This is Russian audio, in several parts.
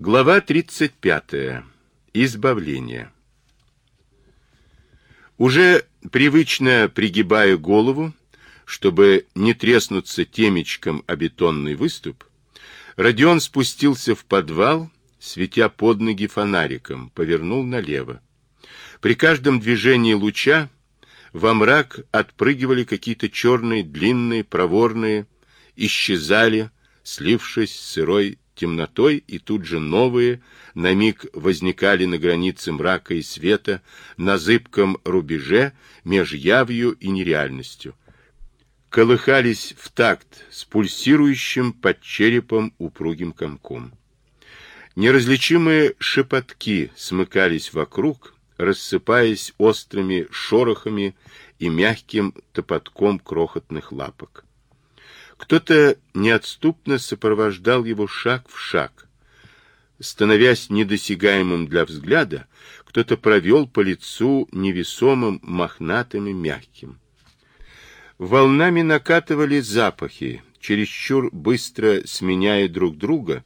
Глава 35. Избавление. Уже привычно пригибая голову, чтобы не треснуться темечком о бетонный выступ, Родион спустился в подвал, светя под ноги фонариком, повернул налево. При каждом движении луча во мрак отпрыгивали какие-то черные, длинные, проворные, исчезали, слившись с сырой темнотой, и тут же новые на миг возникали на границе мрака и света, на зыбком рубеже меж явью и нереальностью. Колыхались в такт с пульсирующим под черепом упругим комком. Неразличимые шепотки смыкались вокруг, рассыпаясь острыми шорохами и мягким топотком крохотных лапок. Кто-то неотступно сопровождал его шаг в шаг. Становясь недосягаемым для взгляда, кто-то провел по лицу невесомым, мохнатым и мягким. Волнами накатывали запахи, чересчур быстро сменяя друг друга,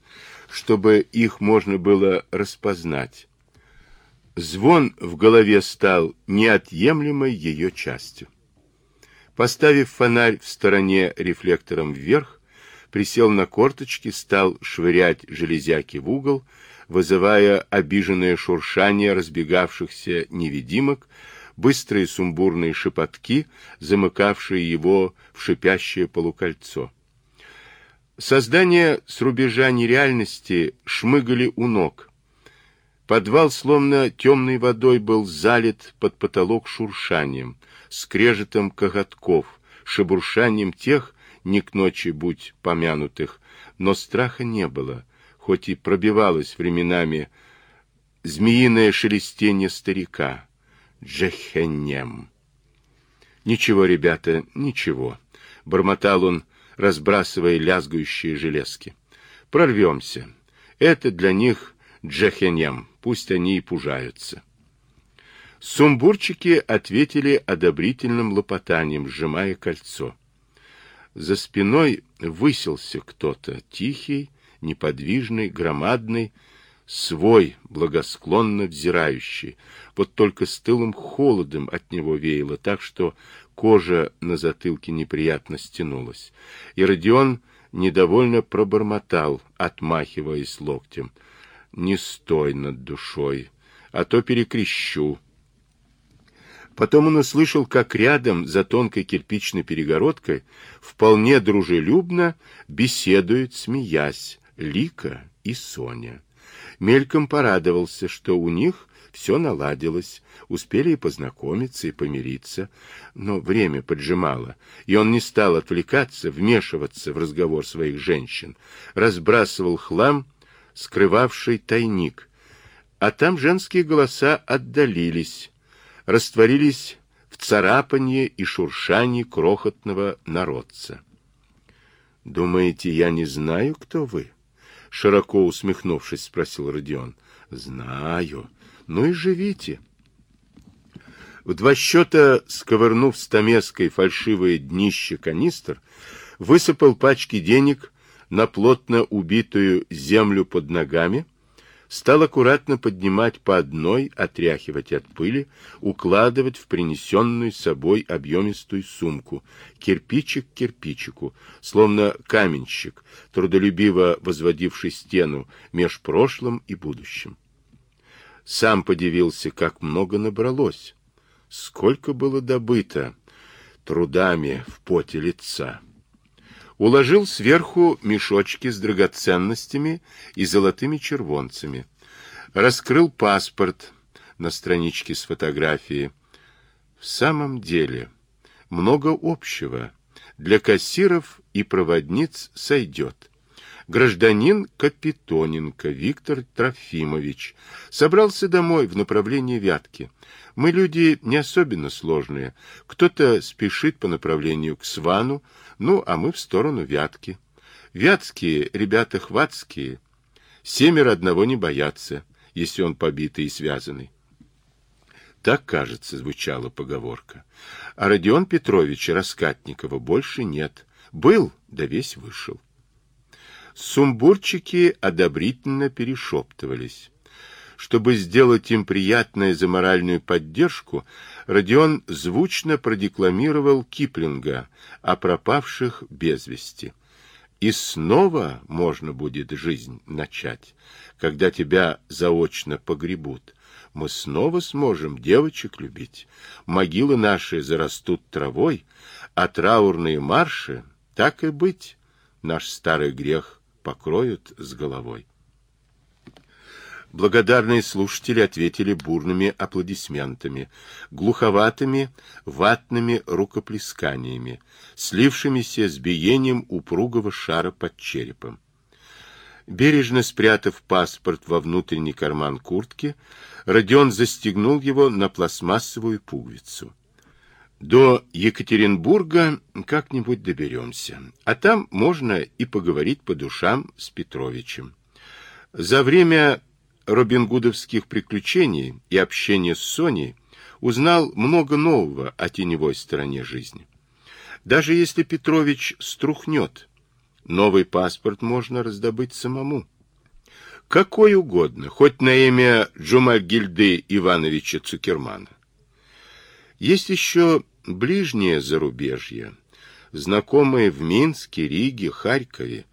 чтобы их можно было распознать. Звон в голове стал неотъемлемой ее частью. Поставив фонарь в стороне рефлектором вверх, присел на корточки, стал швырять железяки в угол, вызывая обиженное шуршание разбегавшихся невидимок, быстрые сумбурные шепотки, замыкавшие его в шипящее полукольцо. Создания с рубежа нереальности шмыгали у ног. Подвал словно темной водой был залит под потолок шуршанием — скрежетом коготков, шебуршанием тех, не к ночи будь помянутых, но страха не было, хоть и пробивалось временами змеиное шелестение старика. Джехенем. Ничего, ребята, ничего, бормотал он, разбрасывая лязгающие железки. Прорвемся. Это для них Джехенем, пусть они и пужаются. Сумбурчики ответили одобрительным лопотанием, сжимая кольцо. За спиной высился кто-то, тихий, неподвижный, громадный, свой, благосклонно взирающий. Вот только стылым холодом от него веяло, так что кожа на затылке неприятно стянулась. И Родион недовольно пробормотал, отмахиваясь локтем. «Не стой над душой, а то перекрещу». Потом он услышал, как рядом, за тонкой кирпичной перегородкой, вполне дружелюбно беседуют, смеясь, Лика и Соня. Мельком порадовался, что у них все наладилось, успели и познакомиться, и помириться, но время поджимало, и он не стал отвлекаться, вмешиваться в разговор своих женщин, разбрасывал хлам, скрывавший тайник, а там женские голоса отдалились, растворились в царапанье и шуршании крохотного народца. «Думаете, я не знаю, кто вы?» Широко усмехнувшись, спросил Родион. «Знаю. Ну и живите». В два счета, сковырнув стамеской фальшивое днище канистр, высыпал пачки денег на плотно убитую землю под ногами, стал аккуратно поднимать по одной, отряхивать от пыли, укладывать в принесенную собой объемистую сумку, кирпичик к кирпичику, словно каменщик, трудолюбиво возводивший стену меж прошлым и будущим. Сам подивился, как много набралось, сколько было добыто трудами в поте лица уложил сверху мешочки с драгоценностями и золотыми червонцами, раскрыл паспорт на страничке с фотографией. В самом деле, много общего. Для кассиров и проводниц сойдет. Гражданин Капитоненко Виктор Трофимович собрался домой в направлении Вятки. Мы люди не особенно сложные. Кто-то спешит по направлению к Свану, ну, а мы в сторону Вятки. Вятские ребята хватские. Семеро одного не боятся, если он побитый и связанный. Так, кажется, звучала поговорка. А Родион Петровича Раскатникова больше нет. Был, да весь вышел. Сумбурчики одобрительно перешептывались. Чтобы сделать им приятное за моральную поддержку, Родион звучно продекламировал Киплинга о пропавших без вести. И снова можно будет жизнь начать, когда тебя заочно погребут. Мы снова сможем девочек любить. Могилы наши зарастут травой, а траурные марши, так и быть, наш старый грех покроют с головой. Благодарные слушатели ответили бурными аплодисментами, глуховатыми ватными рукоплесканиями, слившимися с биением упругого шара под черепом. Бережно спрятав паспорт во внутренний карман куртки, Родион застегнул его на пластмассовую пуговицу. До Екатеринбурга как-нибудь доберемся, а там можно и поговорить по душам с Петровичем. За время робингудовских приключений и общения с Соней узнал много нового о теневой стороне жизни. Даже если Петрович струхнет, новый паспорт можно раздобыть самому. Какой угодно, хоть на имя Джумагильды Ивановича Цукермана. Есть еще ближнее зарубежье, знакомые в Минске, Риге, Харькове,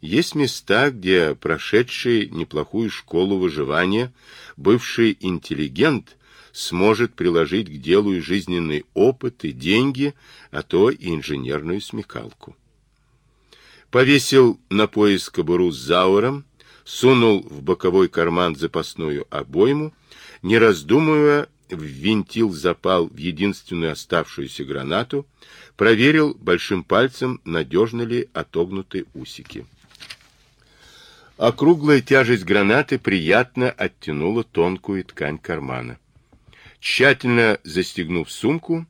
есть места, где прошедший неплохую школу выживания бывший интеллигент сможет приложить к делу и жизненный опыт, и деньги, а то и инженерную смекалку. Повесил на пояс кобуру с зауром, сунул в боковой карман запасную обойму, не раздумывая, ввинтил запал в единственную оставшуюся гранату, проверил большим пальцем, надежно ли отогнуты усики. Округлая тяжесть гранаты приятно оттянула тонкую ткань кармана. Тщательно застегнув сумку,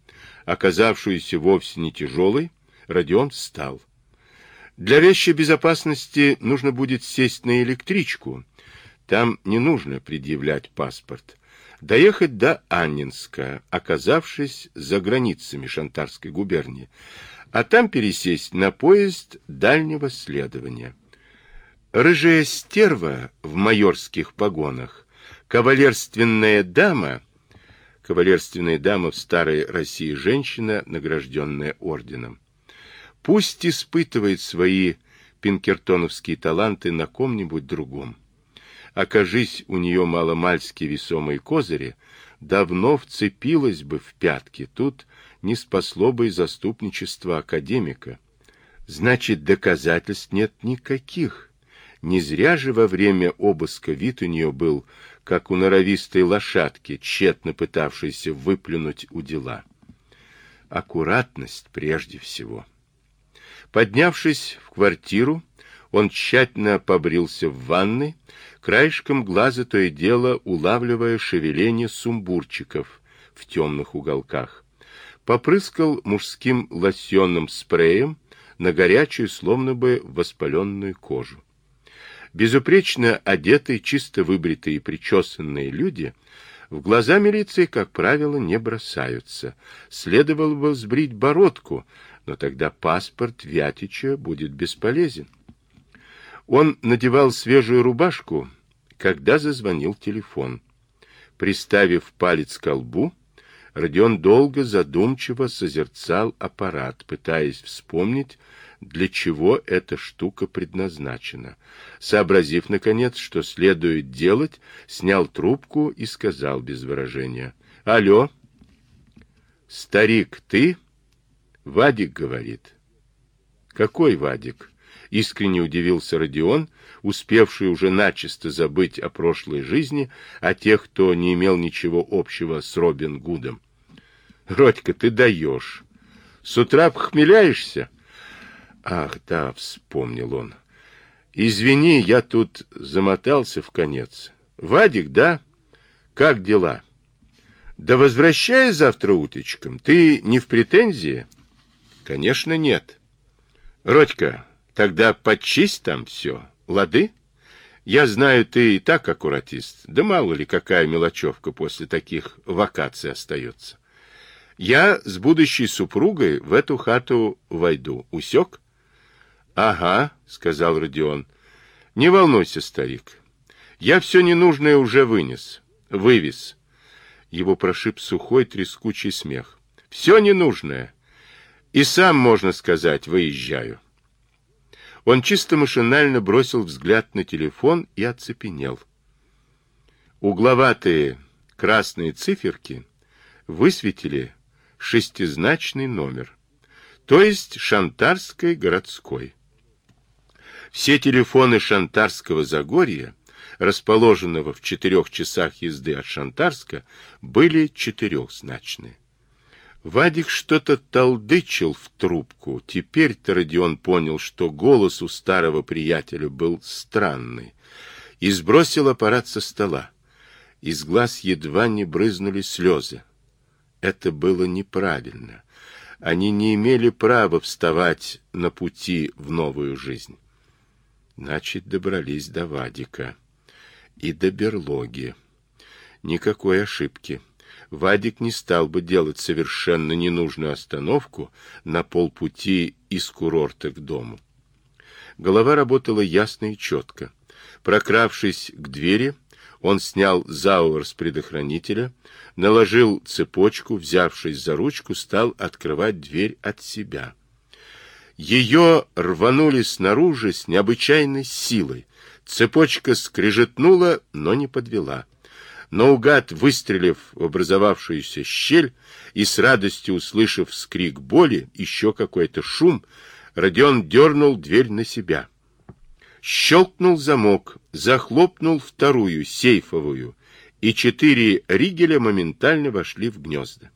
оказавшуюся вовсе не тяжелой, Родион встал. Для вещи безопасности нужно будет сесть на электричку. Там не нужно предъявлять паспорт. Доехать до Аннинска, оказавшись за границами Шантарской губернии, а там пересесть на поезд дальнего следования. Рыжая стерва в майорских погонах, кавалерственная дама, кавалерственная дама в старой России женщина, награжденная орденом, пусть испытывает свои пинкертоновские таланты на ком-нибудь другом. Окажись у нее маломальски весомые козыри, давно вцепилась бы в пятки, тут не спасло бы и заступничество академика. Значит, доказательств нет никаких. Не зря же во время обыска вид у нее был, как у норовистой лошадки, тщетно пытавшейся выплюнуть у дела. Аккуратность прежде всего. Поднявшись в квартиру, он тщательно побрился в ванной, краешком глаза то и дело улавливая шевеление сумбурчиков в темных уголках. Попрыскал мужским лосьонным спреем на горячую, словно бы воспаленную кожу. Безупречно одетые, чисто выбритые и причесанные люди в глаза милиции, как правило, не бросаются. Следовало бы сбрить бородку, но тогда паспорт Вятича будет бесполезен. Он надевал свежую рубашку, когда зазвонил телефон. Приставив палец к колбу, Родион долго задумчиво созерцал аппарат, пытаясь вспомнить, для чего эта штука предназначена. Сообразив, наконец, что следует делать, снял трубку и сказал без выражения. — Алло? — Старик, ты? — Вадик говорит. — Какой Вадик? — искренне удивился Родион, успевший уже начисто забыть о прошлой жизни, о тех, кто не имел ничего общего с Робин Гудом. — Родька, ты даешь. С утра похмеляешься? — Ах, да, вспомнил он. Извини, я тут замотался в конец. Вадик, да? Как дела? Да возвращай завтра уточком. Ты не в претензии? Конечно, нет. Родька, тогда почисть там все. Лады? Я знаю, ты и так аккуратист. Да мало ли какая мелочевка после таких вакаций остается. Я с будущей супругой в эту хату войду. Усек? Ага, сказал Родион. Не волнуйся, старик. Я все ненужное уже вынес, вывез. Его прошиб сухой трескучий смех. Все ненужное. И сам, можно сказать, выезжаю. Он чисто машинально бросил взгляд на телефон и оцепенел. Угловатые красные циферки высветили шестизначный номер, то есть Шантарской городской. Все телефоны Шантарского Загорья, расположенного в четырех часах езды от Шантарска, были четырехзначные. Вадик что-то толдычил в трубку. Теперь-то Родион понял, что голос у старого приятеля был странный. И сбросил аппарат со стола. Из глаз едва не брызнули слезы. Это было неправильно. Они не имели права вставать на пути в новую жизнь. Значит, добрались до Вадика. И до берлоги. Никакой ошибки. Вадик не стал бы делать совершенно ненужную остановку на полпути из курорта к дому. Голова работала ясно и четко. Прокравшись к двери, он снял зауэр с предохранителя, наложил цепочку, взявшись за ручку, стал открывать дверь от себя. Ее рванули снаружи с необычайной силой. Цепочка скрежетнула, но не подвела. Наугад, выстрелив в образовавшуюся щель и с радостью услышав скрик боли, еще какой-то шум, Родион дернул дверь на себя. Щелкнул замок, захлопнул вторую, сейфовую, и четыре ригеля моментально вошли в гнезда.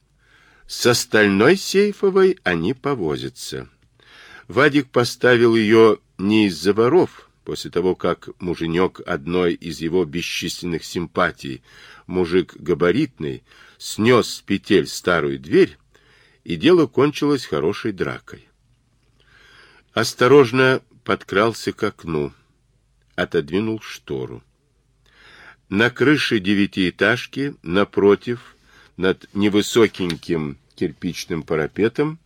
С остальной сейфовой они повозятся. Вадик поставил ее не из-за воров, после того, как муженек одной из его бесчисленных симпатий, мужик габаритный, снес с петель старую дверь, и дело кончилось хорошей дракой. Осторожно подкрался к окну, отодвинул штору. На крыше девятиэтажки, напротив, над невысокеньким кирпичным парапетом,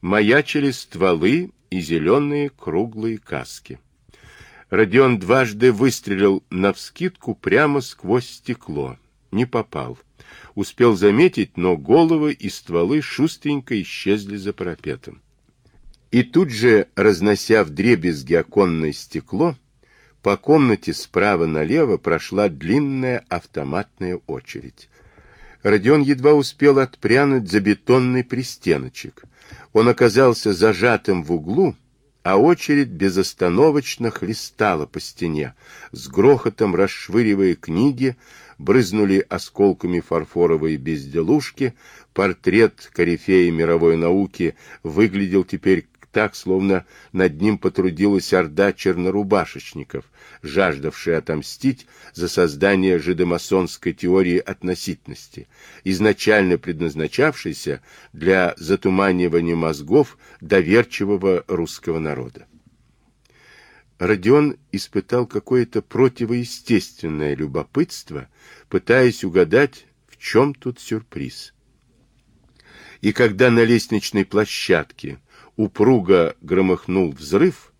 маячили стволы и зеленые круглые каски. Родион дважды выстрелил навскидку прямо сквозь стекло. Не попал. Успел заметить, но головы и стволы шустренько исчезли за парапетом. И тут же, разнося в дребезги оконное стекло, по комнате справа налево прошла длинная автоматная очередь. Родион едва успел отпрянуть за бетонный пристеночек. Он оказался зажатым в углу, а очередь безостановочно хлестала по стене, с грохотом расшвыривая книги, брызнули осколками фарфоровые безделушки, портрет корифея мировой науки выглядел теперь так, словно над ним потрудилась орда чернорубашечников, жаждавшая отомстить за создание жидомасонской теории относительности, изначально предназначавшейся для затуманивания мозгов доверчивого русского народа. Родион испытал какое-то противоестественное любопытство, пытаясь угадать, в чем тут сюрприз. И когда на лестничной площадке упруго громыхнул взрыв,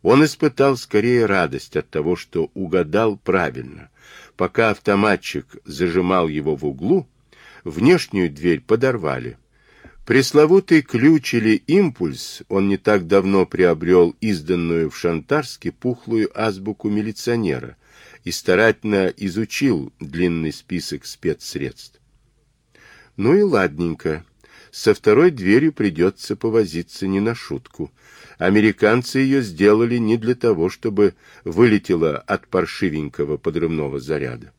он испытал скорее радость от того, что угадал правильно. Пока автоматчик зажимал его в углу, внешнюю дверь подорвали. Пресловутый ключ или импульс он не так давно приобрел изданную в Шантарске пухлую азбуку милиционера и старательно изучил длинный список спецсредств. Ну и ладненько. Со второй дверью придется повозиться не на шутку. Американцы ее сделали не для того, чтобы вылетела от паршивенького подрывного заряда.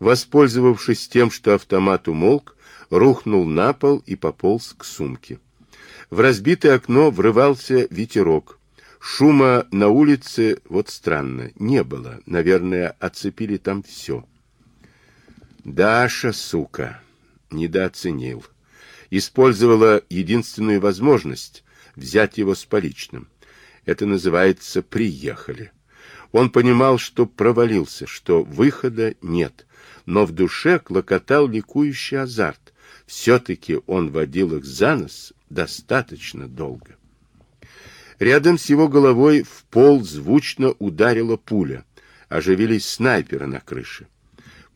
Воспользовавшись тем, что автомат умолк, рухнул на пол и пополз к сумке. В разбитое окно врывался ветерок. Шума на улице, вот странно, не было. Наверное, оцепили там все. Даша, сука, недооценил использовала единственную возможность взять его с поличным. Это называется «приехали». Он понимал, что провалился, что выхода нет, но в душе клокотал ликующий азарт. Все-таки он водил их за нос достаточно долго. Рядом с его головой в пол звучно ударила пуля. Оживились снайперы на крыше.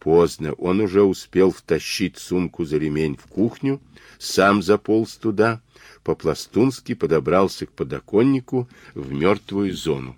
Поздно, он уже успел втащить сумку за ремень в кухню, сам заполз туда, по-пластунски подобрался к подоконнику в мертвую зону.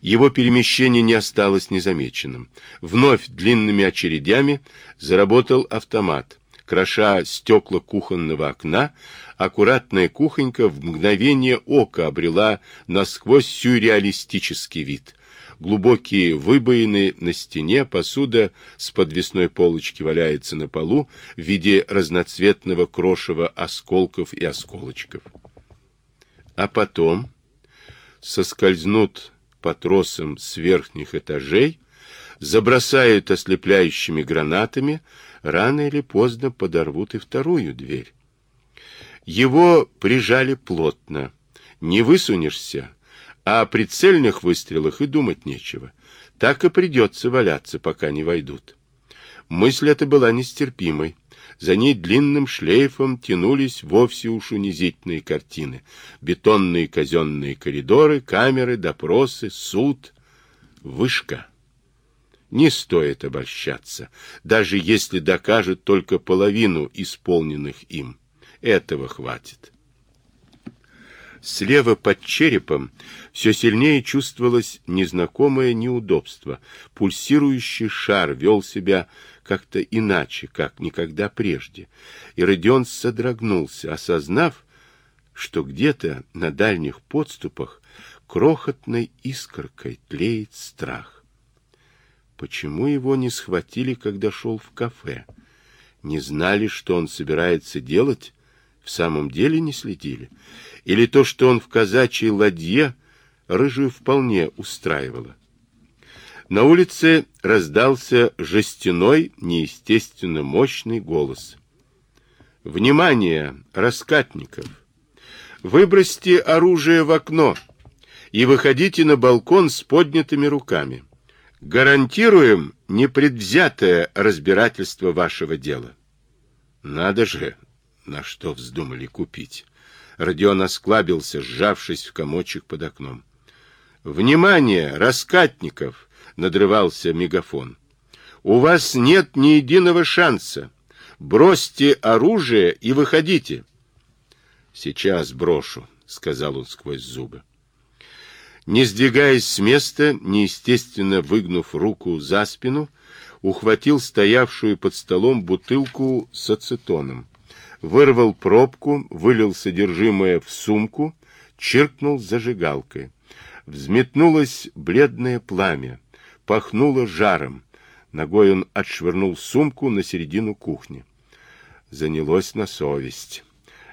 Его перемещение не осталось незамеченным. Вновь длинными очередями заработал автомат. Кроша стекла кухонного окна, аккуратная кухонька в мгновение ока обрела насквозь сюрреалистический вид. Глубокие выбоины на стене, посуда с подвесной полочки валяется на полу в виде разноцветного крошева осколков и осколочков. А потом соскользнут по тросам с верхних этажей, забросают ослепляющими гранатами, рано или поздно подорвут и вторую дверь. Его прижали плотно. Не высунешься, а о прицельных выстрелах и думать нечего. Так и придется валяться, пока не войдут. Мысль эта была нестерпимой. За ней длинным шлейфом тянулись вовсе уж унизительные картины. Бетонные казенные коридоры, камеры, допросы, суд, вышка. Не стоит обольщаться, даже если докажет только половину исполненных им. Этого хватит. Слева под черепом все сильнее чувствовалось незнакомое неудобство. Пульсирующий шар вел себя как-то иначе, как никогда прежде. И Родион содрогнулся, осознав, что где-то на дальних подступах крохотной искоркой тлеет страх. Почему его не схватили, когда шел в кафе? Не знали, что он собирается делать? В самом деле не следили? Или то, что он в казачьей ладье, рыжую вполне устраивало? На улице раздался жестяной, неестественно мощный голос. «Внимание, раскатников! Выбросьте оружие в окно и выходите на балкон с поднятыми руками. Гарантируем непредвзятое разбирательство вашего дела». Надо же, на что вздумали купить. Родион осклабился, сжавшись в комочек под окном. «Внимание, раскатников!» надрывался мегафон. У вас нет ни единого шанса. Бросьте оружие и выходите. Сейчас брошу, сказал он сквозь зубы. Не сдвигаясь с места, неестественно выгнув руку за спину, ухватил стоявшую под столом бутылку с ацетоном, вырвал пробку, вылил содержимое в сумку, чиркнул зажигалкой. Взметнулось бледное пламя пахнуло жаром. Ногой он отшвырнул сумку на середину кухни. Занялось на совесть.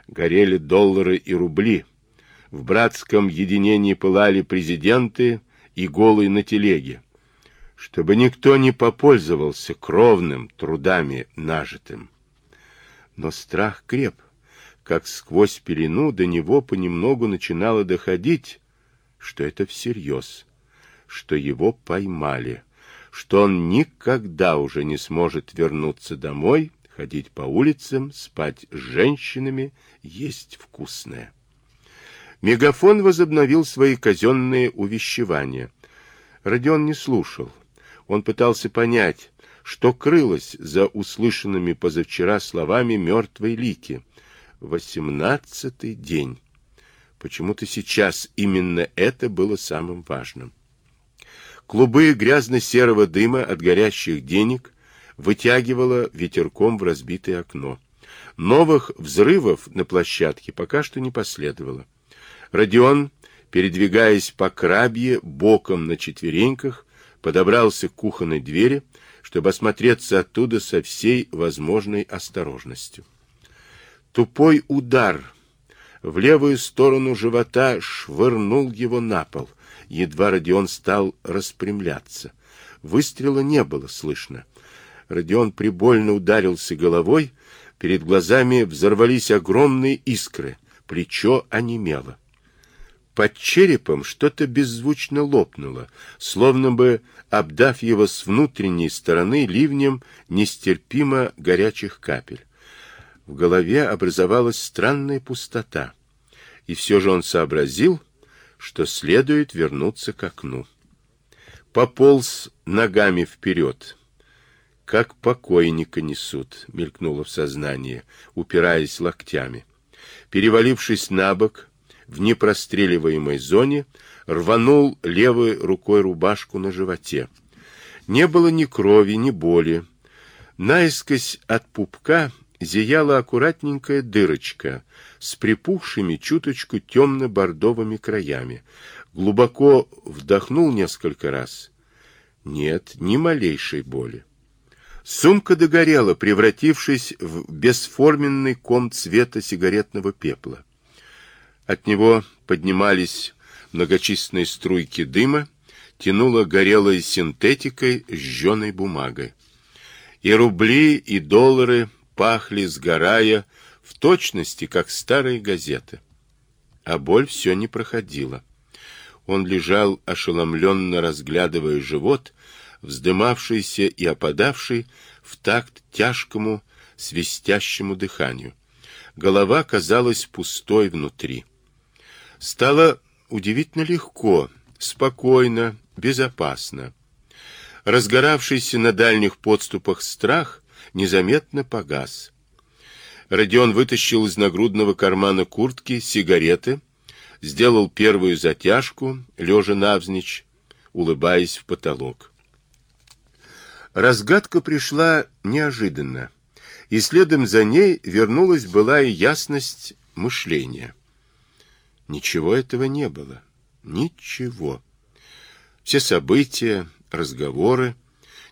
Горели доллары и рубли. В братском единении пылали президенты и голые на телеге. Чтобы никто не попользовался кровным трудами нажитым. Но страх креп. Как сквозь пелену до него понемногу начинало доходить, что это всерьез что его поймали, что он никогда уже не сможет вернуться домой, ходить по улицам, спать с женщинами, есть вкусное. Мегафон возобновил свои казенные увещевания. Родион не слушал. Он пытался понять, что крылось за услышанными позавчера словами мертвой Лики. Восемнадцатый день. Почему-то сейчас именно это было самым важным. Клубы грязно-серого дыма от горящих денег вытягивало ветерком в разбитое окно. Новых взрывов на площадке пока что не последовало. Родион, передвигаясь по крабье боком на четвереньках, подобрался к кухонной двери, чтобы осмотреться оттуда со всей возможной осторожностью. Тупой удар в левую сторону живота швырнул его на пол едва Родион стал распрямляться. Выстрела не было слышно. Родион прибольно ударился головой, перед глазами взорвались огромные искры, плечо онемело. Под черепом что-то беззвучно лопнуло, словно бы обдав его с внутренней стороны ливнем нестерпимо горячих капель. В голове образовалась странная пустота. И все же он сообразил, что следует вернуться к окну. Пополз ногами вперед. Как покойника несут, мелькнуло в сознании, упираясь локтями. Перевалившись на бок, в непростреливаемой зоне, рванул левой рукой рубашку на животе. Не было ни крови, ни боли. Наискось от пупка зияла аккуратненькая дырочка с припухшими чуточку темно-бордовыми краями. Глубоко вдохнул несколько раз. Нет, ни малейшей боли. Сумка догорела, превратившись в бесформенный ком цвета сигаретного пепла. От него поднимались многочисленные струйки дыма, тянуло горелой синтетикой, жженой бумагой. И рубли, и доллары пахли, сгорая, в точности, как старые газеты. А боль все не проходила. Он лежал, ошеломленно разглядывая живот, вздымавшийся и опадавший в такт тяжкому, свистящему дыханию. Голова казалась пустой внутри. Стало удивительно легко, спокойно, безопасно. Разгоравшийся на дальних подступах страх незаметно погас. Родион вытащил из нагрудного кармана куртки сигареты, сделал первую затяжку, лежа навзничь, улыбаясь в потолок. Разгадка пришла неожиданно, и следом за ней вернулась была и ясность мышления. Ничего этого не было. Ничего. Все события, разговоры,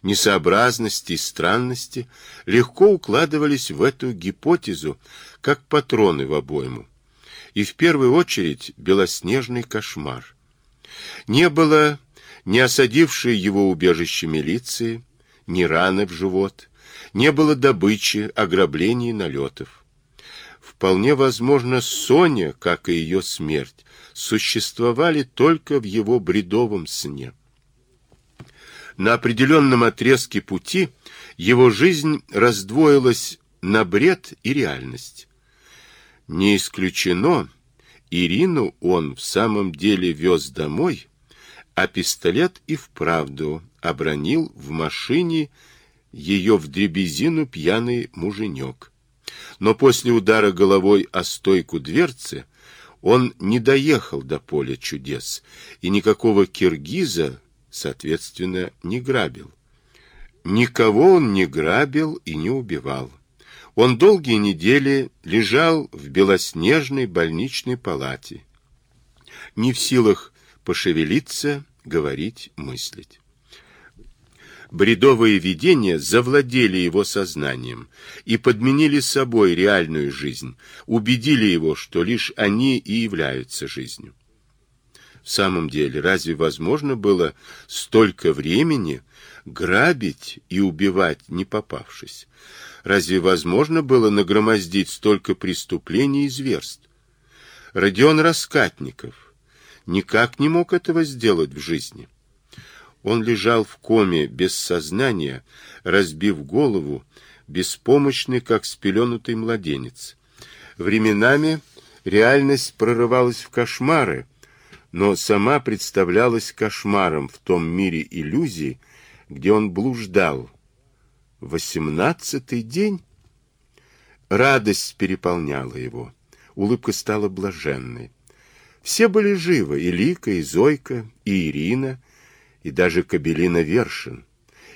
несообразности и странности легко укладывались в эту гипотезу, как патроны в обойму. И в первую очередь белоснежный кошмар. Не было ни осадившей его убежище милиции, ни раны в живот, не было добычи, ограблений и налетов. Вполне возможно, Соня, как и ее смерть, существовали только в его бредовом сне. На определенном отрезке пути его жизнь раздвоилась на бред и реальность. Не исключено, Ирину он в самом деле вез домой, а пистолет и вправду обронил в машине ее в дребезину пьяный муженек. Но после удара головой о стойку дверцы он не доехал до поля чудес, и никакого киргиза соответственно, не грабил. Никого он не грабил и не убивал. Он долгие недели лежал в белоснежной больничной палате, не в силах пошевелиться, говорить, мыслить. Бредовые видения завладели его сознанием и подменили собой реальную жизнь, убедили его, что лишь они и являются жизнью. В самом деле, разве возможно было столько времени грабить и убивать, не попавшись? Разве возможно было нагромоздить столько преступлений и зверств? Родион Раскатников никак не мог этого сделать в жизни. Он лежал в коме без сознания, разбив голову, беспомощный, как спеленутый младенец. Временами реальность прорывалась в кошмары, но сама представлялась кошмаром в том мире иллюзий, где он блуждал. Восемнадцатый день? Радость переполняла его, улыбка стала блаженной. Все были живы, и Лика, и Зойка, и Ирина, и даже Кабелина Вершин.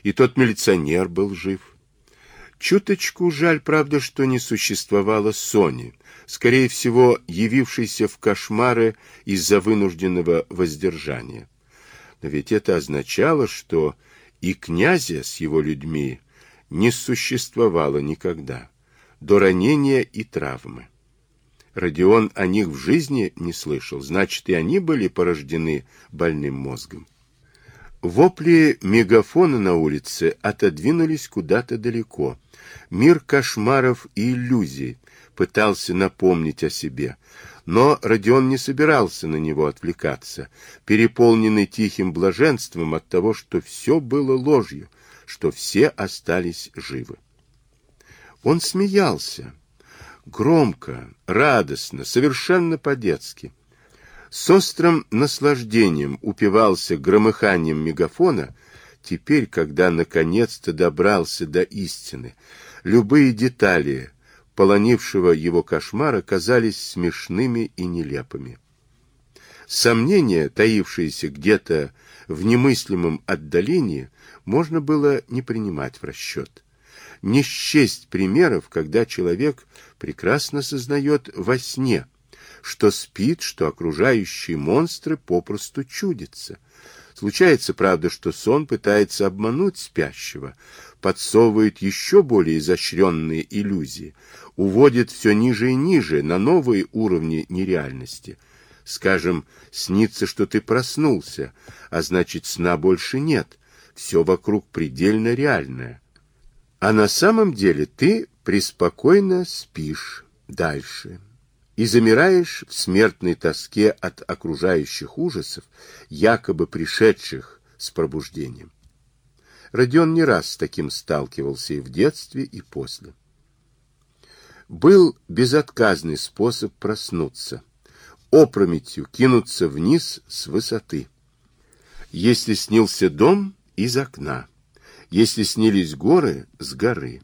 И тот милиционер был жив. Чуточку жаль, правда, что не существовало Сони, скорее всего, явившейся в кошмары из-за вынужденного воздержания. Но ведь это означало, что и князя с его людьми не существовало никогда, до ранения и травмы. Родион о них в жизни не слышал, значит, и они были порождены больным мозгом. Вопли мегафона на улице отодвинулись куда-то далеко. Мир кошмаров и иллюзий пытался напомнить о себе, но Родион не собирался на него отвлекаться, переполненный тихим блаженством от того, что все было ложью, что все остались живы. Он смеялся. Громко, радостно, совершенно по-детски. С острым наслаждением упивался громыханием мегафона, теперь, когда наконец-то добрался до истины. Любые детали полонившего его кошмара казались смешными и нелепыми. Сомнения, таившиеся где-то в немыслимом отдалении, можно было не принимать в расчет. Не счесть примеров, когда человек прекрасно сознает во сне – что спит, что окружающие монстры попросту чудятся. Случается, правда, что сон пытается обмануть спящего, подсовывает еще более изощренные иллюзии, уводит все ниже и ниже, на новые уровни нереальности. Скажем, снится, что ты проснулся, а значит, сна больше нет, все вокруг предельно реальное. А на самом деле ты преспокойно спишь дальше и замираешь в смертной тоске от окружающих ужасов, якобы пришедших с пробуждением. Родион не раз с таким сталкивался и в детстве, и после. Был безотказный способ проснуться, опрометью кинуться вниз с высоты. Если снился дом, из окна. Если снились горы, с горы.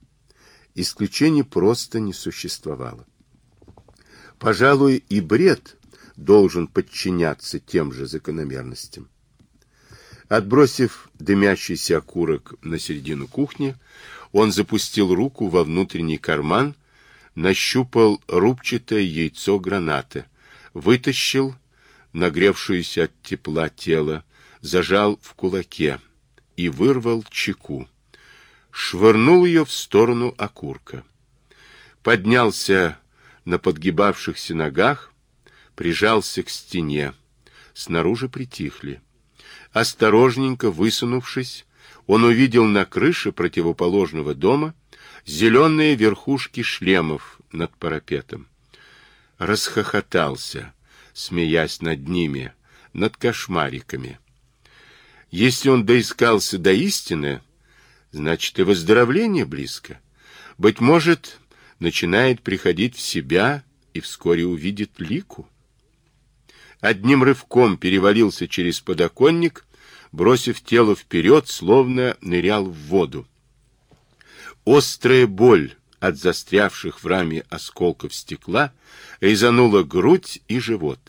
Исключений просто не существовало. Пожалуй, и бред должен подчиняться тем же закономерностям. Отбросив дымящийся окурок на середину кухни, он запустил руку во внутренний карман, нащупал рубчатое яйцо граната, вытащил нагревшуюся от тепла тело, зажал в кулаке и вырвал чеку. Швырнул ее в сторону окурка. Поднялся на подгибавшихся ногах, прижался к стене. Снаружи притихли. Осторожненько высунувшись, он увидел на крыше противоположного дома зеленые верхушки шлемов над парапетом. Расхохотался, смеясь над ними, над кошмариками. Если он доискался до истины, значит и выздоровление близко. Быть может, начинает приходить в себя и вскоре увидит лику. Одним рывком перевалился через подоконник, бросив тело вперед, словно нырял в воду. Острая боль от застрявших в раме осколков стекла резанула грудь и живот.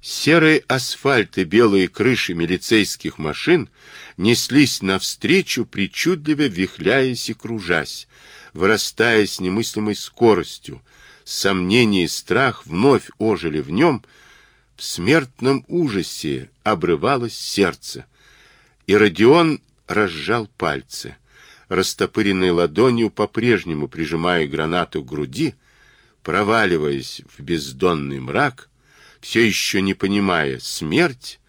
Серый асфальт и белые крыши милицейских машин неслись навстречу, причудливо вихляясь и кружась, вырастая с немыслимой скоростью. Сомнение и страх вновь ожили в нем. В смертном ужасе обрывалось сердце. И Родион разжал пальцы, растопыренной ладонью по-прежнему прижимая гранату к груди, проваливаясь в бездонный мрак, все еще не понимая, смерть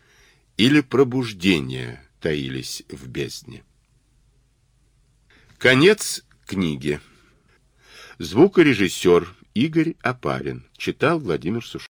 или пробуждение таились в бездне. Конец книги. Звукорежиссер Игорь Апарин. Читал Владимир Сушков.